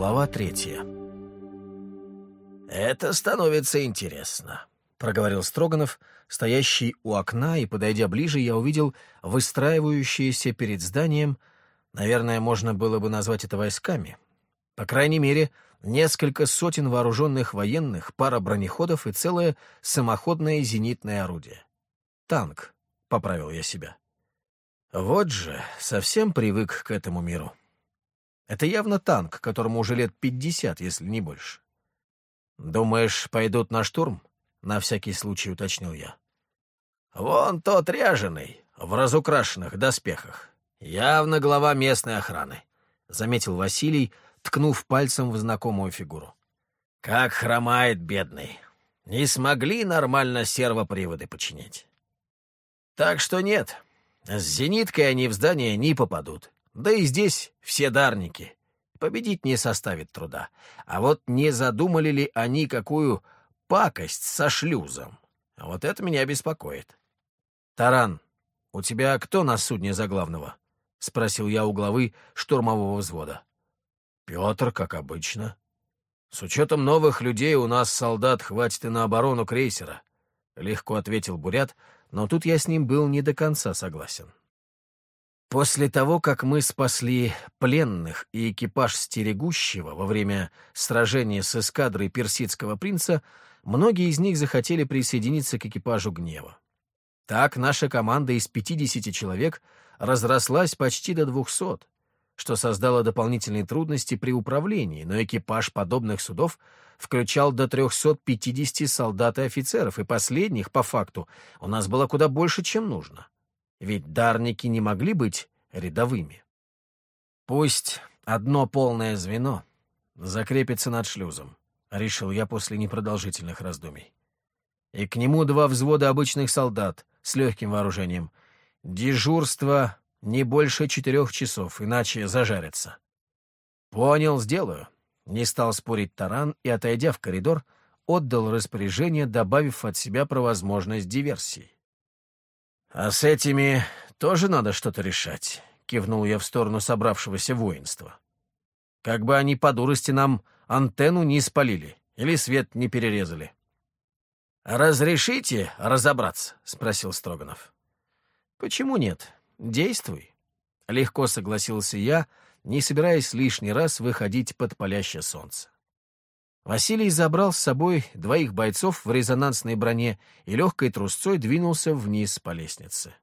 Глава третья. «Это становится интересно», — проговорил Строганов, стоящий у окна, и, подойдя ближе, я увидел выстраивающиеся перед зданием, наверное, можно было бы назвать это войсками. По крайней мере, несколько сотен вооруженных военных, пара бронеходов и целое самоходное зенитное орудие. «Танк», — поправил я себя. Вот же, совсем привык к этому миру. Это явно танк, которому уже лет пятьдесят, если не больше. «Думаешь, пойдут на штурм?» — на всякий случай уточнил я. «Вон тот ряженый, в разукрашенных доспехах. Явно глава местной охраны», — заметил Василий, ткнув пальцем в знакомую фигуру. «Как хромает бедный. Не смогли нормально сервоприводы починить. Так что нет, с зениткой они в здание не попадут. Да и здесь все дарники. Победить не составит труда. А вот не задумали ли они какую пакость со шлюзом? Вот это меня беспокоит. «Таран, у тебя кто на судне за главного?» — спросил я у главы штурмового взвода. «Петр, как обычно. С учетом новых людей у нас солдат хватит и на оборону крейсера», — легко ответил Бурят, но тут я с ним был не до конца согласен. После того, как мы спасли пленных и экипаж стерегущего во время сражения с эскадрой персидского принца, многие из них захотели присоединиться к экипажу гнева. Так наша команда из 50 человек разрослась почти до 200, что создало дополнительные трудности при управлении, но экипаж подобных судов включал до 350 солдат и офицеров, и последних, по факту, у нас было куда больше, чем нужно. Ведь дарники не могли быть рядовыми. Пусть одно полное звено закрепится над шлюзом, решил я после непродолжительных раздумий. И к нему два взвода обычных солдат с легким вооружением. Дежурство не больше четырех часов, иначе зажарятся. Понял, сделаю. Не стал спорить Таран и, отойдя в коридор, отдал распоряжение, добавив от себя про возможность диверсии. «А с этими тоже надо что-то решать», — кивнул я в сторону собравшегося воинства. «Как бы они по дурости нам антенну не спалили или свет не перерезали». «Разрешите разобраться?» — спросил Строганов. «Почему нет? Действуй». Легко согласился я, не собираясь лишний раз выходить под палящее солнце. Василий забрал с собой двоих бойцов в резонансной броне и легкой трусцой двинулся вниз по лестнице.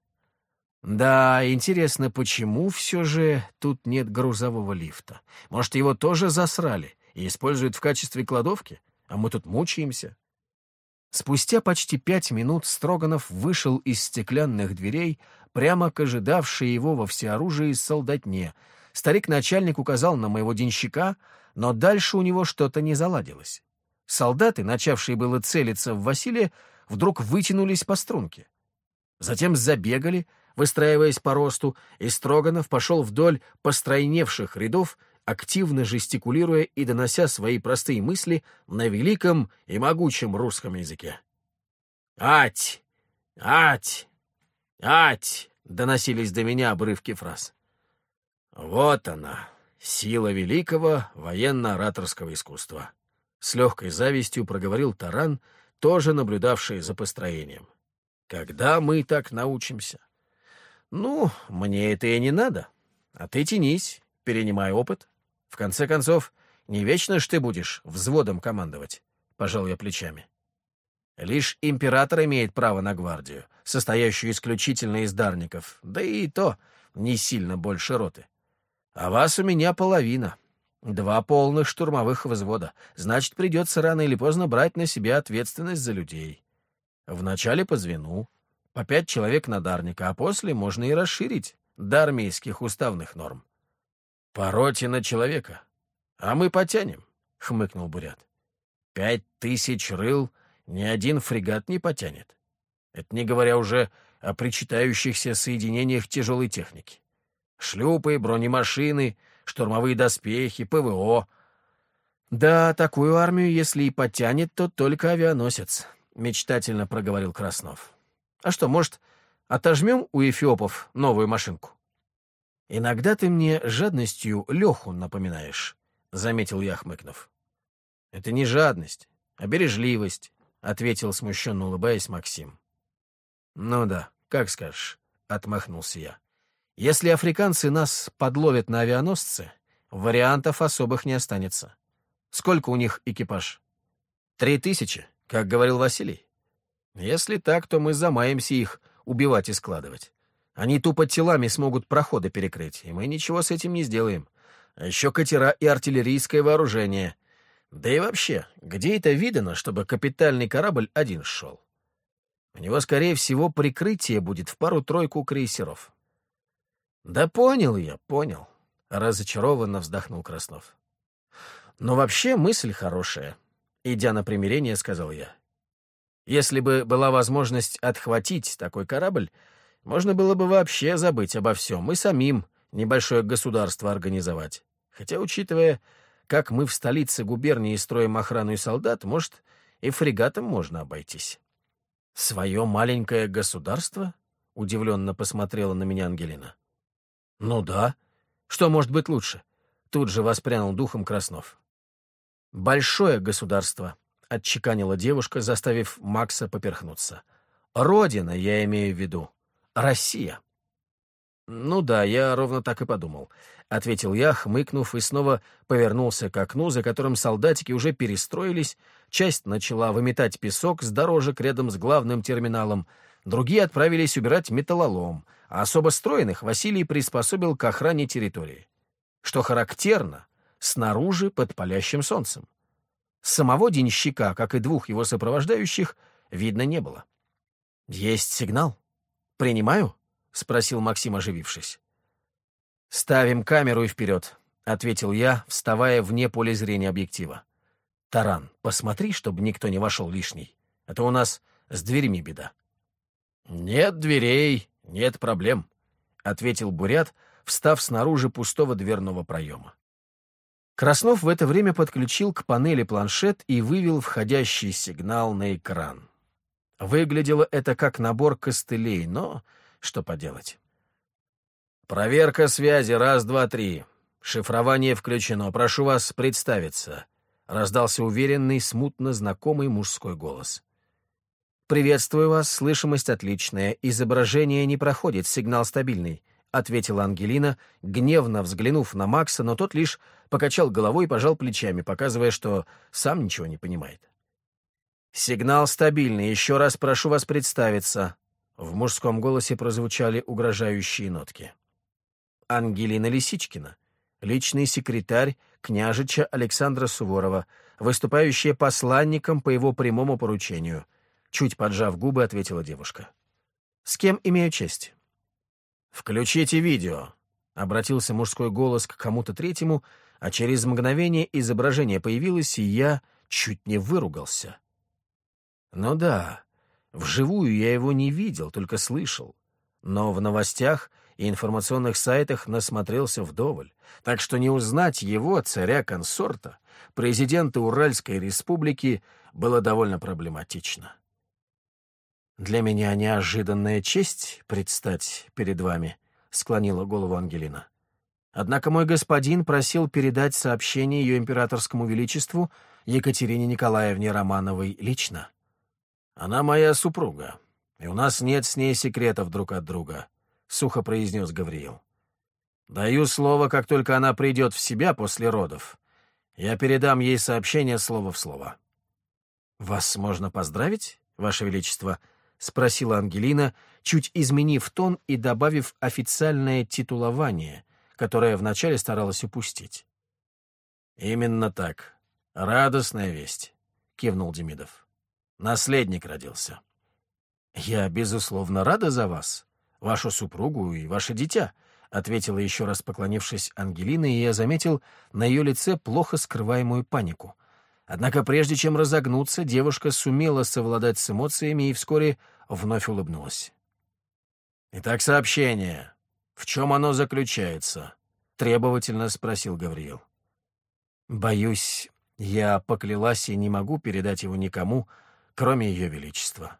Да, интересно, почему все же тут нет грузового лифта? Может, его тоже засрали и используют в качестве кладовки? А мы тут мучаемся. Спустя почти пять минут Строганов вышел из стеклянных дверей прямо к ожидавшей его во всеоружии солдатне. Старик-начальник указал на моего денщика — но дальше у него что-то не заладилось. Солдаты, начавшие было целиться в Василия, вдруг вытянулись по струнке. Затем забегали, выстраиваясь по росту, и Строганов пошел вдоль постройневших рядов, активно жестикулируя и донося свои простые мысли на великом и могучем русском языке. «Ать! Ать! Ать!» — доносились до меня обрывки фраз. «Вот она, Сила великого военно-ораторского искусства. С легкой завистью проговорил Таран, тоже наблюдавший за построением. Когда мы так научимся? Ну, мне это и не надо. А ты тянись, перенимай опыт. В конце концов, не вечно ж ты будешь взводом командовать, — пожал я плечами. Лишь император имеет право на гвардию, состоящую исключительно из дарников, да и то не сильно больше роты. А вас у меня половина. Два полных штурмовых взвода. Значит, придется рано или поздно брать на себя ответственность за людей. Вначале по звену, по пять человек на дарника, а после можно и расширить до армейских уставных норм. По роте на человека. А мы потянем, — хмыкнул Бурят. Пять тысяч рыл ни один фрегат не потянет. Это не говоря уже о причитающихся соединениях тяжелой техники. Шлюпы, бронемашины, штурмовые доспехи, ПВО. Да, такую армию, если и потянет, то только авианосец, — мечтательно проговорил Краснов. А что, может, отожмем у эфиопов новую машинку? Иногда ты мне жадностью Леху напоминаешь, — заметил я, хмыкнув. «Это не жадность, а бережливость», — ответил, смущенно улыбаясь, Максим. «Ну да, как скажешь», — отмахнулся я. «Если африканцы нас подловят на авианосце, вариантов особых не останется. Сколько у них экипаж?» «Три тысячи, как говорил Василий. Если так, то мы замаемся их убивать и складывать. Они тупо телами смогут проходы перекрыть, и мы ничего с этим не сделаем. А еще катера и артиллерийское вооружение. Да и вообще, где это видано, чтобы капитальный корабль один шел? У него, скорее всего, прикрытие будет в пару-тройку крейсеров. Да понял я, понял. Разочарованно вздохнул Краснов. Но вообще мысль хорошая. Идя на примирение, сказал я. Если бы была возможность отхватить такой корабль, можно было бы вообще забыть обо всем и самим небольшое государство организовать. Хотя, учитывая, как мы в столице губернии строим охрану и солдат, может, и фрегатом можно обойтись. «Свое маленькое государство?» — удивленно посмотрела на меня Ангелина. «Ну да. Что может быть лучше?» — тут же воспрянул духом Краснов. «Большое государство», — отчеканила девушка, заставив Макса поперхнуться. «Родина, я имею в виду. Россия». «Ну да, я ровно так и подумал», — ответил я, хмыкнув, и снова повернулся к окну, за которым солдатики уже перестроились, часть начала выметать песок с дорожек рядом с главным терминалом, другие отправились убирать металлолом, а особо стройных Василий приспособил к охране территории. Что характерно, снаружи под палящим солнцем. Самого денщика, как и двух его сопровождающих, видно не было. «Есть сигнал? Принимаю?» — спросил Максим, оживившись. «Ставим камеру и вперед», — ответил я, вставая вне поля зрения объектива. «Таран, посмотри, чтобы никто не вошел лишний. А то у нас с дверьми беда». «Нет дверей, нет проблем», — ответил Бурят, встав снаружи пустого дверного проема. Краснов в это время подключил к панели планшет и вывел входящий сигнал на экран. Выглядело это как набор костылей, но что поделать. «Проверка связи, раз, два, три. Шифрование включено. Прошу вас представиться», — раздался уверенный, смутно знакомый мужской голос. «Приветствую вас, слышимость отличная, изображение не проходит, сигнал стабильный», — ответила Ангелина, гневно взглянув на Макса, но тот лишь покачал головой и пожал плечами, показывая, что сам ничего не понимает. «Сигнал стабильный. Еще раз прошу вас представиться». В мужском голосе прозвучали угрожающие нотки. Ангелина Лисичкина, личный секретарь княжича Александра Суворова, выступающая посланником по его прямому поручению. Чуть поджав губы, ответила девушка. «С кем имею честь?» «Включите видео», — обратился мужской голос к кому-то третьему, а через мгновение изображение появилось, и я чуть не выругался. Ну да, вживую я его не видел, только слышал. Но в новостях и информационных сайтах насмотрелся вдоволь, так что не узнать его, царя-консорта, президента Уральской республики, было довольно проблематично. «Для меня неожиданная честь предстать перед вами», — склонила голову Ангелина. Однако мой господин просил передать сообщение ее императорскому величеству Екатерине Николаевне Романовой лично. Она моя супруга, и у нас нет с ней секретов друг от друга, — сухо произнес Гавриил. Даю слово, как только она придет в себя после родов. Я передам ей сообщение слово в слово. «Вас можно поздравить, Ваше Величество?» — спросила Ангелина, чуть изменив тон и добавив официальное титулование, которое вначале старалась упустить. «Именно так. Радостная весть», — кивнул Демидов. «Наследник родился». «Я, безусловно, рада за вас, вашу супругу и ваше дитя», — ответила еще раз поклонившись Ангелина, и я заметил на ее лице плохо скрываемую панику. Однако прежде чем разогнуться, девушка сумела совладать с эмоциями и вскоре вновь улыбнулась. «Итак, сообщение. «В чем оно заключается?» — требовательно спросил Гавриил. «Боюсь, я поклялась и не могу передать его никому, кроме Ее Величества.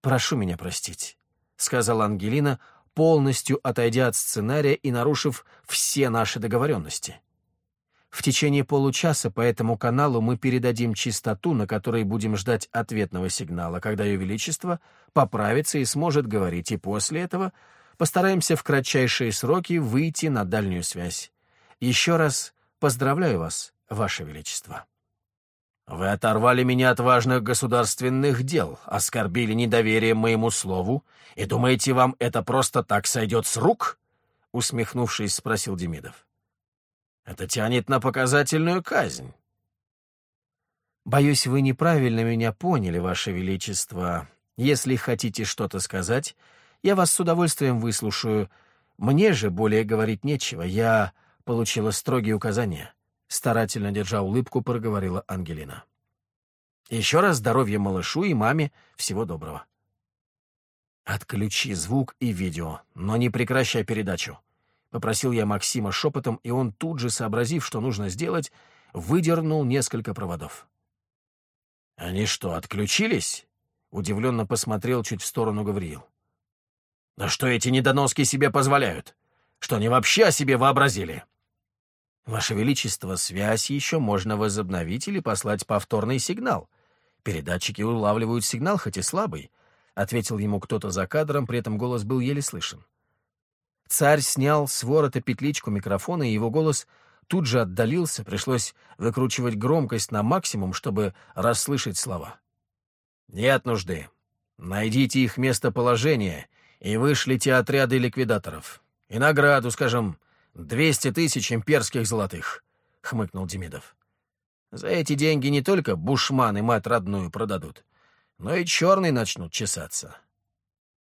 Прошу меня простить», — сказала Ангелина, полностью отойдя от сценария и нарушив все наши договоренности. В течение получаса по этому каналу мы передадим частоту, на которой будем ждать ответного сигнала, когда Ее Величество поправится и сможет говорить, и после этого постараемся в кратчайшие сроки выйти на дальнюю связь. Еще раз поздравляю вас, Ваше Величество. Вы оторвали меня от важных государственных дел, оскорбили недоверием моему слову, и думаете, вам это просто так сойдет с рук? Усмехнувшись, спросил Демидов. Это тянет на показательную казнь. Боюсь, вы неправильно меня поняли, Ваше Величество. Если хотите что-то сказать, я вас с удовольствием выслушаю. Мне же более говорить нечего. Я получила строгие указания. Старательно держа улыбку, проговорила Ангелина. Еще раз здоровья малышу и маме. Всего доброго. Отключи звук и видео, но не прекращай передачу. Попросил я Максима шепотом, и он тут же, сообразив, что нужно сделать, выдернул несколько проводов. «Они что, отключились?» — удивленно посмотрел чуть в сторону Гавриил. «Да что эти недоноски себе позволяют? Что они вообще о себе вообразили?» «Ваше Величество, связь еще можно возобновить или послать повторный сигнал. Передатчики улавливают сигнал, хоть и слабый», — ответил ему кто-то за кадром, при этом голос был еле слышен. Царь снял с ворота петличку микрофона, и его голос тут же отдалился, пришлось выкручивать громкость на максимум, чтобы расслышать слова. «Нет нужды. Найдите их местоположение и вышлите отряды ликвидаторов. И награду, скажем, двести тысяч имперских золотых», — хмыкнул Демидов. «За эти деньги не только бушман и мать родную продадут, но и черный начнут чесаться.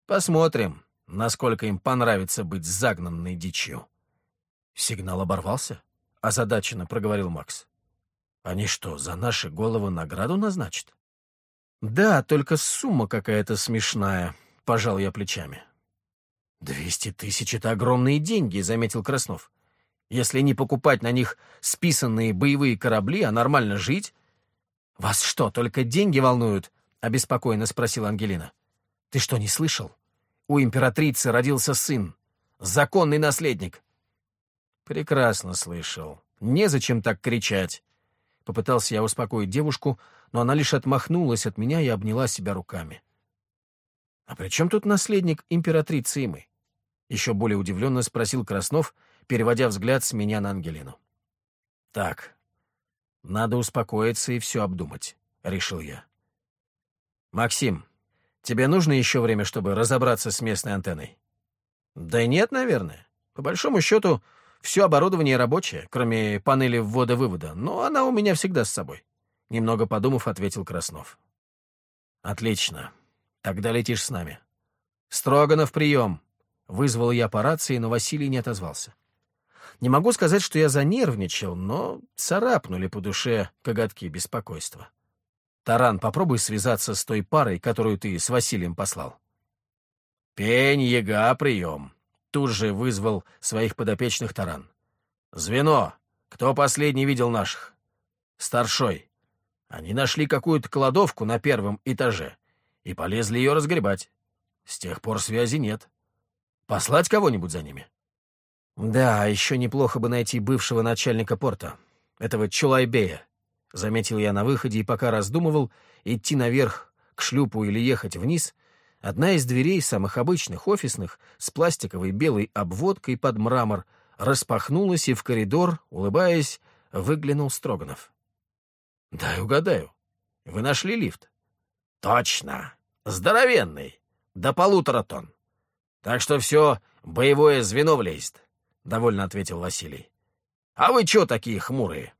Посмотрим, насколько им понравится быть загнанной дичью. Сигнал оборвался? Озадаченно проговорил Макс. Они что, за наши головы награду назначат? Да, только сумма какая-то смешная, пожал я плечами. «Двести тысяч — это огромные деньги», — заметил Краснов. «Если не покупать на них списанные боевые корабли, а нормально жить...» «Вас что, только деньги волнуют?» — обеспокоенно спросила Ангелина. «Ты что, не слышал? У императрицы родился сын, законный наследник. Прекрасно слышал. Незачем так кричать. Попытался я успокоить девушку, но она лишь отмахнулась от меня и обняла себя руками. «А при чем тут наследник императрицы Имы?» Еще более удивленно спросил Краснов, переводя взгляд с меня на Ангелину. «Так, надо успокоиться и все обдумать», — решил я. «Максим, Тебе нужно еще время, чтобы разобраться с местной антенной? Да нет, наверное. По большому счету, все оборудование рабочее, кроме панели ввода-вывода, но она у меня всегда с собой. Немного подумав, ответил Краснов. Отлично. Тогда летишь с нами. Строганов, прием. Вызвал я по рации, но Василий не отозвался. Не могу сказать, что я занервничал, но царапнули по душе коготки беспокойства. Таран, попробуй связаться с той парой, которую ты с Василием послал. Пень, яга, прием. Тут же вызвал своих подопечных Таран. Звено. Кто последний видел наших? Старшой. Они нашли какую-то кладовку на первом этаже и полезли ее разгребать. С тех пор связи нет. Послать кого-нибудь за ними? Да, еще неплохо бы найти бывшего начальника порта, этого Чулайбея. Заметил я на выходе, и пока раздумывал, идти наверх к шлюпу или ехать вниз, одна из дверей, самых обычных, офисных, с пластиковой белой обводкой под мрамор, распахнулась, и в коридор, улыбаясь, выглянул Строганов. «Дай угадаю. Вы нашли лифт?» «Точно. Здоровенный. До полутора тонн. Так что все боевое звено влезет», — довольно ответил Василий. «А вы чё такие хмурые?»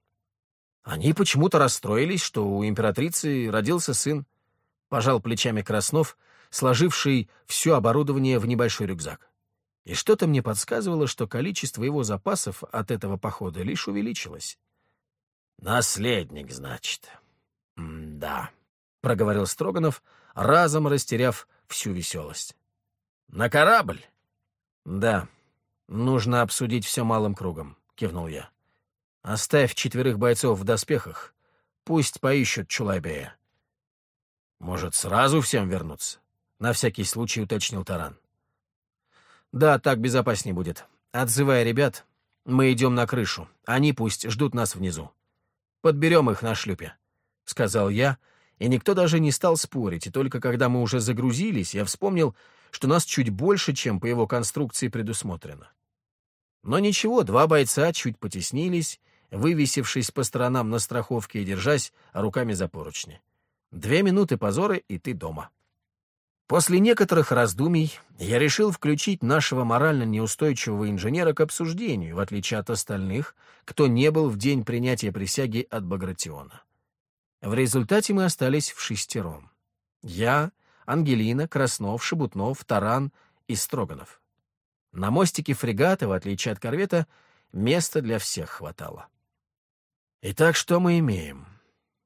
Они почему-то расстроились, что у императрицы родился сын. Пожал плечами Краснов, сложивший все оборудование в небольшой рюкзак. И что-то мне подсказывало, что количество его запасов от этого похода лишь увеличилось. «Наследник, значит?» «Да», — проговорил Строганов, разом растеряв всю веселость. «На корабль?» «Да, нужно обсудить все малым кругом», — кивнул я. Оставь четверых бойцов в доспехах. Пусть поищут Чулайбея. Может, сразу всем вернуться? На всякий случай уточнил Таран. Да, так безопаснее будет. Отзывай ребят, Мы идем на крышу. Они пусть ждут нас внизу. Подберем их на шлюпе», — сказал я, и никто даже не стал спорить, и только когда мы уже загрузились, я вспомнил, что нас чуть больше, чем по его конструкции предусмотрено. Но ничего, два бойца чуть потеснились, вывесившись по сторонам на страховке и держась руками за поручни. Две минуты позоры, и ты дома. После некоторых раздумий я решил включить нашего морально неустойчивого инженера к обсуждению, в отличие от остальных, кто не был в день принятия присяги от Багратиона. В результате мы остались в шестером. Я, Ангелина, Краснов, Шебутнов, Таран и Строганов. На мостике фрегата, в отличие от корвета, места для всех хватало. Итак, что мы имеем?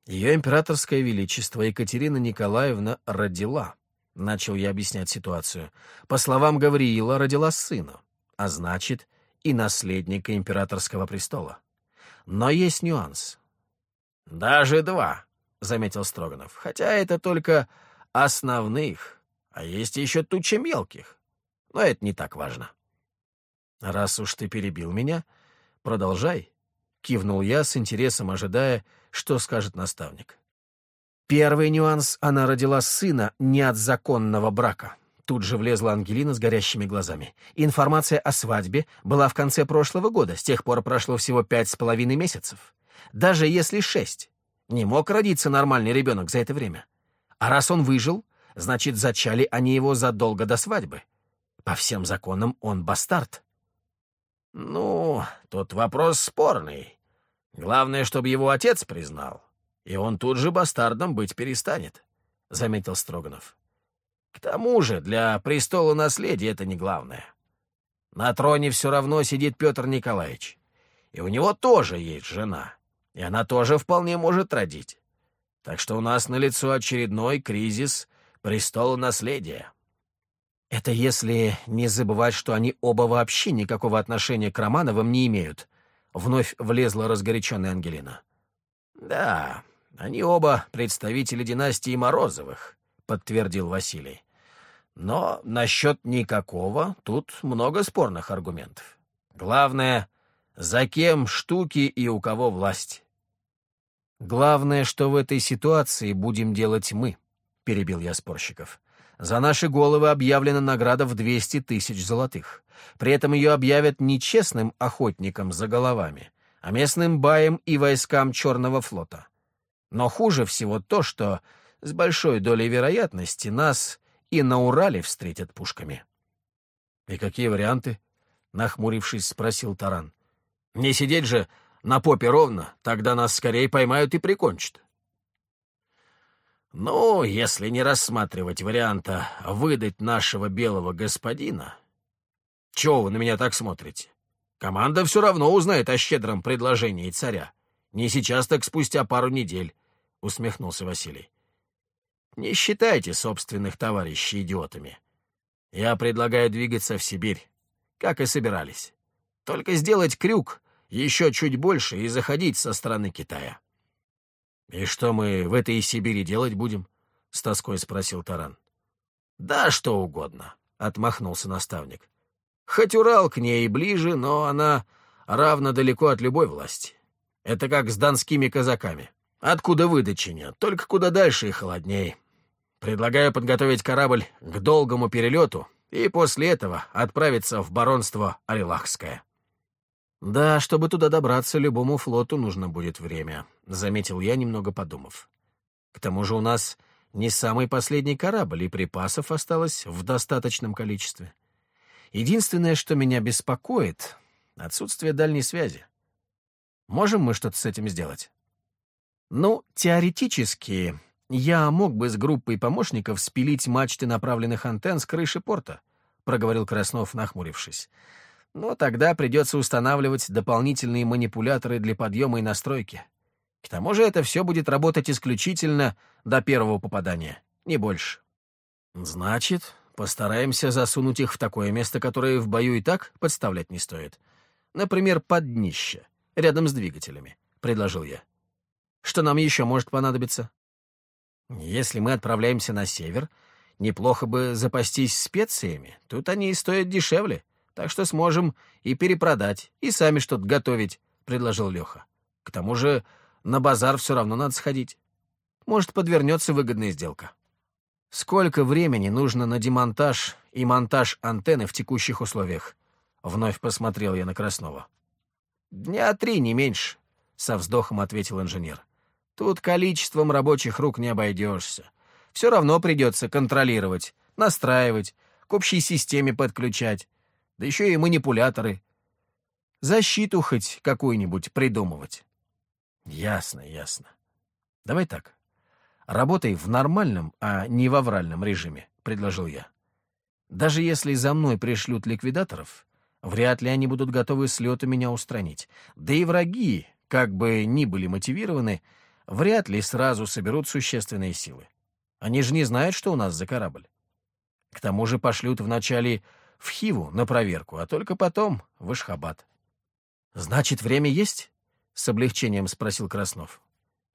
Ее императорское величество Екатерина Николаевна родила — начал я объяснять ситуацию. По словам Гавриила, родила сына, а значит, и наследника императорского престола. Но есть нюанс. «Даже два», — заметил Строганов, «хотя это только основных, а есть еще туча мелких. Но это не так важно». «Раз уж ты перебил меня, продолжай», — кивнул я с интересом, ожидая, что скажет наставник. Первый нюанс — она родила сына не от законного брака. Тут же влезла Ангелина с горящими глазами. Информация о свадьбе была в конце прошлого года, с тех пор прошло всего пять с половиной месяцев. Даже если шесть. Не мог родиться нормальный ребенок за это время. А раз он выжил, значит, зачали они его задолго до свадьбы. По всем законам он бастард. Ну, тут вопрос спорный. Главное, чтобы его отец признал и он тут же бастардом быть перестанет», — заметил Строганов. «К тому же для престола наследия это не главное. На троне все равно сидит Петр Николаевич, и у него тоже есть жена, и она тоже вполне может родить. Так что у нас налицо очередной кризис престола наследия». «Это если не забывать, что они оба вообще никакого отношения к Романовым не имеют», — вновь влезла разгоряченная Ангелина. «Да, они оба представители династии Морозовых, подтвердил Василий. Но насчет никакого тут много спорных аргументов. Главное, за кем штуки и у кого власть. Главное, что в этой ситуации будем делать мы, перебил я спорщиков. За наши головы объявлена награда в 200 тысяч золотых. При этом ее объявят не честным охотникам за головами, а местным баем и войскам Черного флота. Но хуже всего то, что с большой долей вероятности нас и на Урале встретят пушками. — И какие варианты? — нахмурившись, спросил Таран. — Не сидеть же на попе ровно, тогда нас скорее поймают и прикончат. «Ну, если не рассматривать варианта выдать нашего белого господина...» «Чего вы на меня так смотрите? Команда все равно узнает о щедром предложении царя. Не сейчас, так спустя пару недель», — усмехнулся Василий. «Не считайте собственных товарищей идиотами. Я предлагаю двигаться в Сибирь, как и собирались. Только сделать крюк еще чуть больше и заходить со стороны Китая». «И что мы в этой Сибири делать будем?» — с тоской спросил Таран. «Да что угодно», — отмахнулся наставник. «Хоть Урал к ней ближе, но она равно далеко от любой власти. Это как с донскими казаками. Откуда выдачи нет, только куда дальше и холодней. Предлагаю подготовить корабль к долгому перелету и после этого отправиться в баронство Алилахское. «Да, чтобы туда добраться, любому флоту нужно будет время», — заметил я, немного подумав. «К тому же у нас не самый последний корабль, и припасов осталось в достаточном количестве. Единственное, что меня беспокоит — отсутствие дальней связи. Можем мы что-то с этим сделать? Ну, теоретически, я мог бы с группой помощников спилить мачты направленных антенн с крыши порта, проговорил Краснов, нахмурившись. Но тогда придется устанавливать дополнительные манипуляторы для подъема и настройки. К тому же это все будет работать исключительно до первого попадания, не больше. Значит, постараемся засунуть их в такое место, которое в бою и так подставлять не стоит. Например, под днище рядом с двигателями», — предложил я. «Что нам еще может понадобиться?» «Если мы отправляемся на север, неплохо бы запастись специями. Тут они и стоят дешевле», — Так что сможем и перепродать, и сами что-то готовить, — предложил Леха. К тому же на базар все равно надо сходить. Может, подвернется выгодная сделка. Сколько времени нужно на демонтаж и монтаж антенны в текущих условиях? Вновь посмотрел я на Краснова. Дня три, не меньше, — со вздохом ответил инженер. Тут количеством рабочих рук не обойдешься. Все равно придется контролировать, настраивать, к общей системе подключать, да еще и манипуляторы. Защиту хоть какую-нибудь придумывать. Ясно, ясно. Давай так. Работай в нормальном, а не в авральном режиме, предложил я. Даже если за мной пришлют ликвидаторов, вряд ли они будут готовы с лета меня устранить. Да и враги, как бы ни были мотивированы, вряд ли сразу соберут существенные силы. Они же не знают, что у нас за корабль. К тому же пошлют вначале в Хиву на проверку, а только потом в Ишхабад. «Значит, время есть?» — с облегчением спросил Краснов.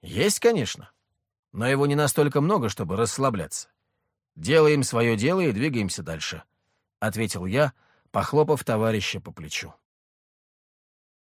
«Есть, конечно. Но его не настолько много, чтобы расслабляться. Делаем свое дело и двигаемся дальше», — ответил я, похлопав товарища по плечу.